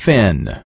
fin